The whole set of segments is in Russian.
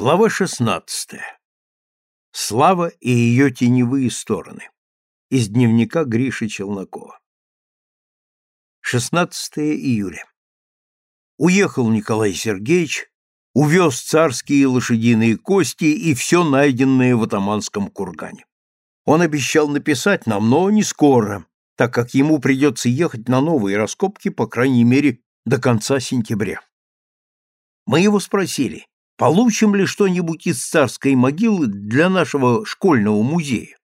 Глава 16. Слава и ее теневые стороны. Из дневника Гриши Челнокова. 16 июля. Уехал Николай Сергеевич, увез царские лошадиные кости и все найденное в атаманском кургане. Он обещал написать нам, но не скоро, так как ему придется ехать на новые раскопки, по крайней мере, до конца сентября. Мы его спросили, Получим ли что-нибудь из царской могилы для нашего школьного музея?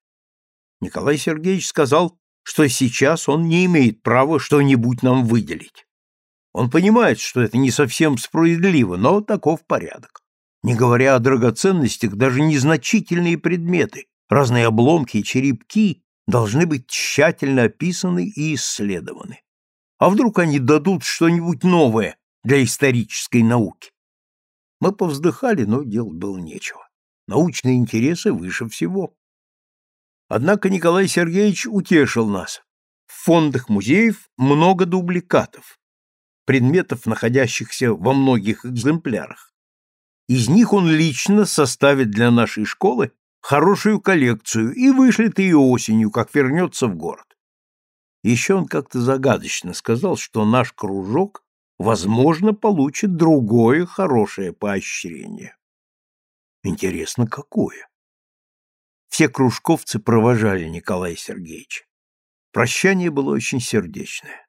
Николай Сергеевич сказал, что сейчас он не имеет права что-нибудь нам выделить. Он понимает, что это не совсем справедливо, но таков порядок. Не говоря о драгоценностях, даже незначительные предметы, разные обломки и черепки должны быть тщательно описаны и исследованы. А вдруг они дадут что-нибудь новое для исторической науки? Мы повздыхали, но делать было нечего. Научные интересы выше всего. Однако Николай Сергеевич утешил нас. В фондах музеев много дубликатов, предметов, находящихся во многих экземплярах. Из них он лично составит для нашей школы хорошую коллекцию и вышлет ее осенью, как вернется в город. Еще он как-то загадочно сказал, что наш кружок возможно, получит другое хорошее поощрение. Интересно, какое? Все кружковцы провожали Николая Сергеевича. Прощание было очень сердечное.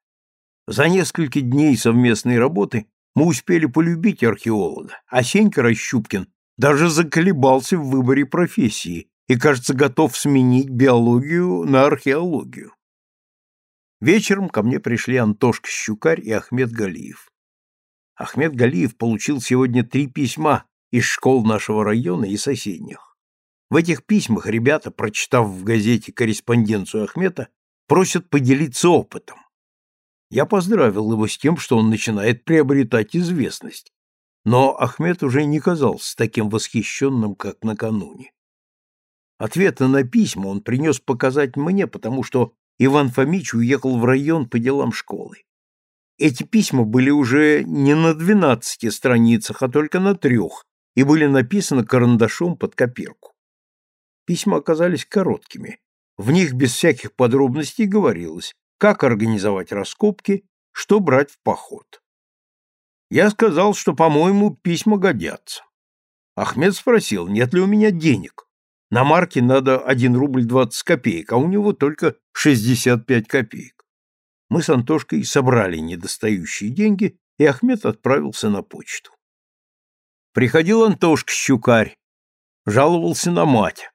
За несколько дней совместной работы мы успели полюбить археолога, а Сенька Рощупкин даже заколебался в выборе профессии и, кажется, готов сменить биологию на археологию. Вечером ко мне пришли Антошка Щукарь и Ахмед Галиев. Ахмед Галиев получил сегодня три письма из школ нашего района и соседних. В этих письмах ребята, прочитав в газете корреспонденцию Ахмета, просят поделиться опытом. Я поздравил его с тем, что он начинает приобретать известность. Но Ахмед уже не казался таким восхищенным, как накануне. Ответы на письма он принес показать мне, потому что Иван Фомич уехал в район по делам школы. Эти письма были уже не на двенадцати страницах, а только на трех, и были написаны карандашом под копирку. Письма оказались короткими. В них без всяких подробностей говорилось, как организовать раскопки, что брать в поход. Я сказал, что, по-моему, письма годятся. Ахмед спросил, нет ли у меня денег. На марке надо 1 рубль 20 копеек, а у него только 65 копеек. Мы с Антошкой собрали недостающие деньги, и Ахмед отправился на почту. Приходил Антошка Щукарь, жаловался на мать.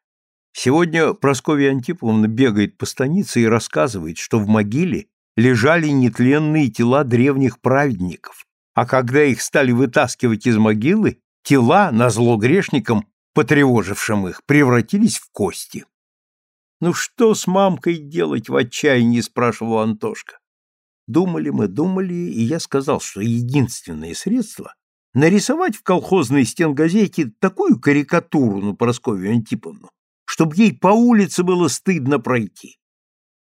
Сегодня Прасковья Антиповна бегает по станице и рассказывает, что в могиле лежали нетленные тела древних праведников, а когда их стали вытаскивать из могилы, тела, назло грешникам, потревожившим их, превратились в кости. «Ну что с мамкой делать в отчаянии?» — спрашивал Антошка. Думали мы, думали, и я сказал, что единственное средство — нарисовать в колхозной стенгазете такую карикатуру на Поросковью Антиповну, чтобы ей по улице было стыдно пройти.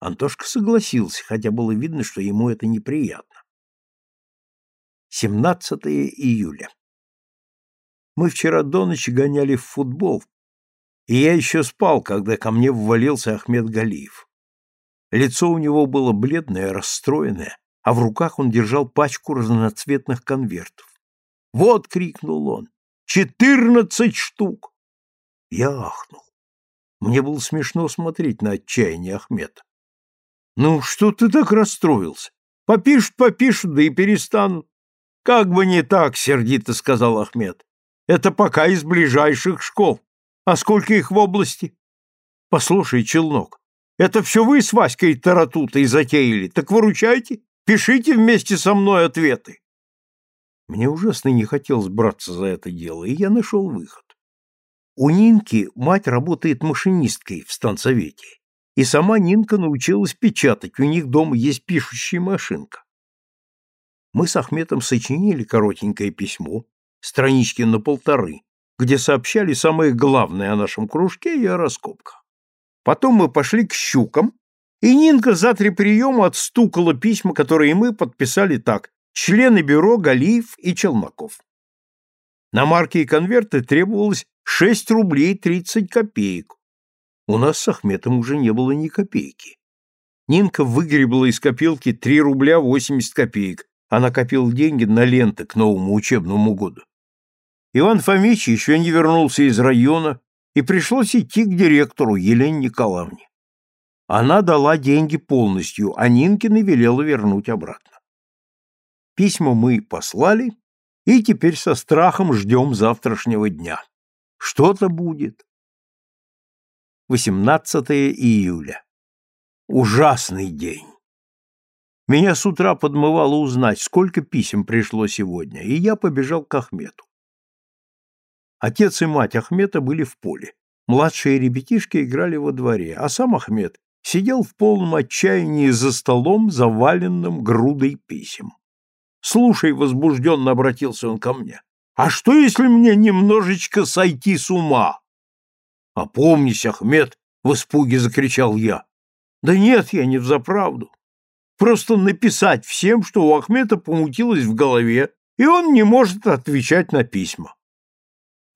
Антошка согласился, хотя было видно, что ему это неприятно. 17 июля. Мы вчера до ночи гоняли в футбол, и я еще спал, когда ко мне ввалился Ахмед Галиев. Лицо у него было бледное, расстроенное, а в руках он держал пачку разноцветных конвертов. «Вот!» — крикнул он. «Четырнадцать штук!» Я ахнул. Мне было смешно смотреть на отчаяние Ахмеда. «Ну, что ты так расстроился? Попишут, попишут, да и перестанут». «Как бы не так!» — сердито сказал Ахмед. Это пока из ближайших школ. А сколько их в области? Послушай, Челнок, это все вы с Васькой Таратутой затеяли. Так выручайте, пишите вместе со мной ответы. Мне ужасно не хотелось браться за это дело, и я нашел выход. У Нинки мать работает машинисткой в станцовете, и сама Нинка научилась печатать, у них дома есть пишущая машинка. Мы с Ахметом сочинили коротенькое письмо, странички на полторы, где сообщали самое главное о нашем кружке и о раскопках. Потом мы пошли к щукам, и Нинка за три приема отстукала письма, которые мы подписали так «Члены бюро Галиев и Челноков». На марки и конверты требовалось 6 рублей 30 копеек. У нас с Ахметом уже не было ни копейки. Нинка выгребла из копилки 3 рубля 80 копеек. Она копила деньги на ленты к новому учебному году. Иван Фомич еще не вернулся из района, и пришлось идти к директору Елене Николаевне. Она дала деньги полностью, а Нинкина велела вернуть обратно. Письма мы послали, и теперь со страхом ждем завтрашнего дня. Что-то будет. 18 июля. Ужасный день. Меня с утра подмывало узнать, сколько писем пришло сегодня, и я побежал к Ахмету. Отец и мать Ахмета были в поле. Младшие ребятишки играли во дворе, а сам Ахмед сидел в полном отчаянии за столом, заваленным грудой писем. «Слушай», — возбужденно обратился он ко мне, «а что, если мне немножечко сойти с ума?» «Опомнись, Ахмед!» — в испуге закричал я. «Да нет, я не взаправду. Просто написать всем, что у Ахмета помутилось в голове, и он не может отвечать на письма.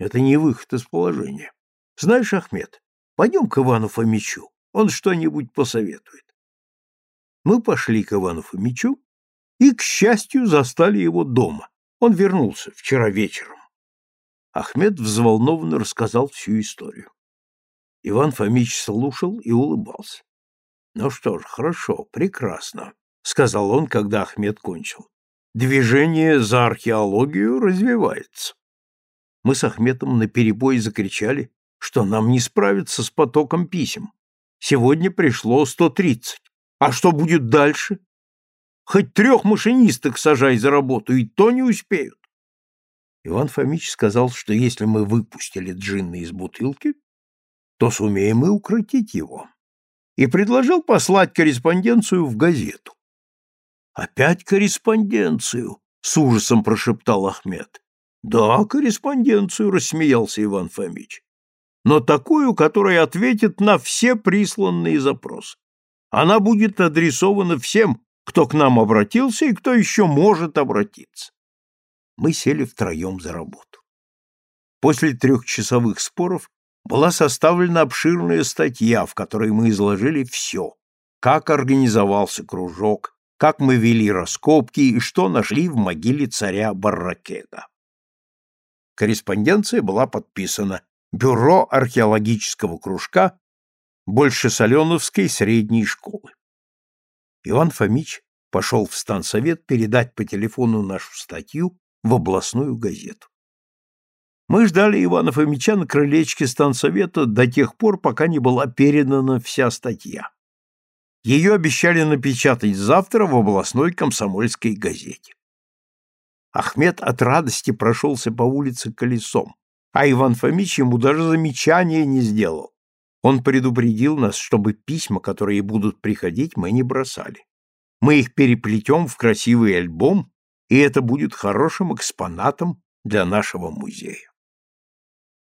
Это не выход из положения. Знаешь, Ахмед, пойдем к Ивану Фомичу, он что-нибудь посоветует. Мы пошли к Ивану Фомичу и, к счастью, застали его дома. Он вернулся вчера вечером. Ахмед взволнованно рассказал всю историю. Иван Фомич слушал и улыбался. «Ну что ж, хорошо, прекрасно», — сказал он, когда Ахмед кончил. «Движение за археологию развивается мы с Ахметом наперебой закричали, что нам не справиться с потоком писем. Сегодня пришло 130. А что будет дальше? Хоть трех машинисток сажай за работу, и то не успеют. Иван Фомич сказал, что если мы выпустили джинна из бутылки, то сумеем и укротить его, и предложил послать корреспонденцию в газету. «Опять корреспонденцию!» — с ужасом прошептал Ахмед. Да, корреспонденцию, рассмеялся Иван Фомич. Но такую, которая ответит на все присланные запросы. Она будет адресована всем, кто к нам обратился и кто еще может обратиться. Мы сели втроем за работу. После трехчасовых споров была составлена обширная статья, в которой мы изложили все. Как организовался кружок, как мы вели раскопки и что нашли в могиле царя Барракега. Корреспонденция была подписана Бюро археологического кружка Большесоленовской средней школы. Иван Фомич пошел в стансовет передать по телефону нашу статью в областную газету. Мы ждали Ивана Фомича на крылечке стансовета до тех пор, пока не была передана вся статья. Ее обещали напечатать завтра в областной комсомольской газете. Ахмед от радости прошелся по улице колесом, а Иван Фомич ему даже замечания не сделал. Он предупредил нас, чтобы письма, которые будут приходить, мы не бросали. Мы их переплетем в красивый альбом, и это будет хорошим экспонатом для нашего музея.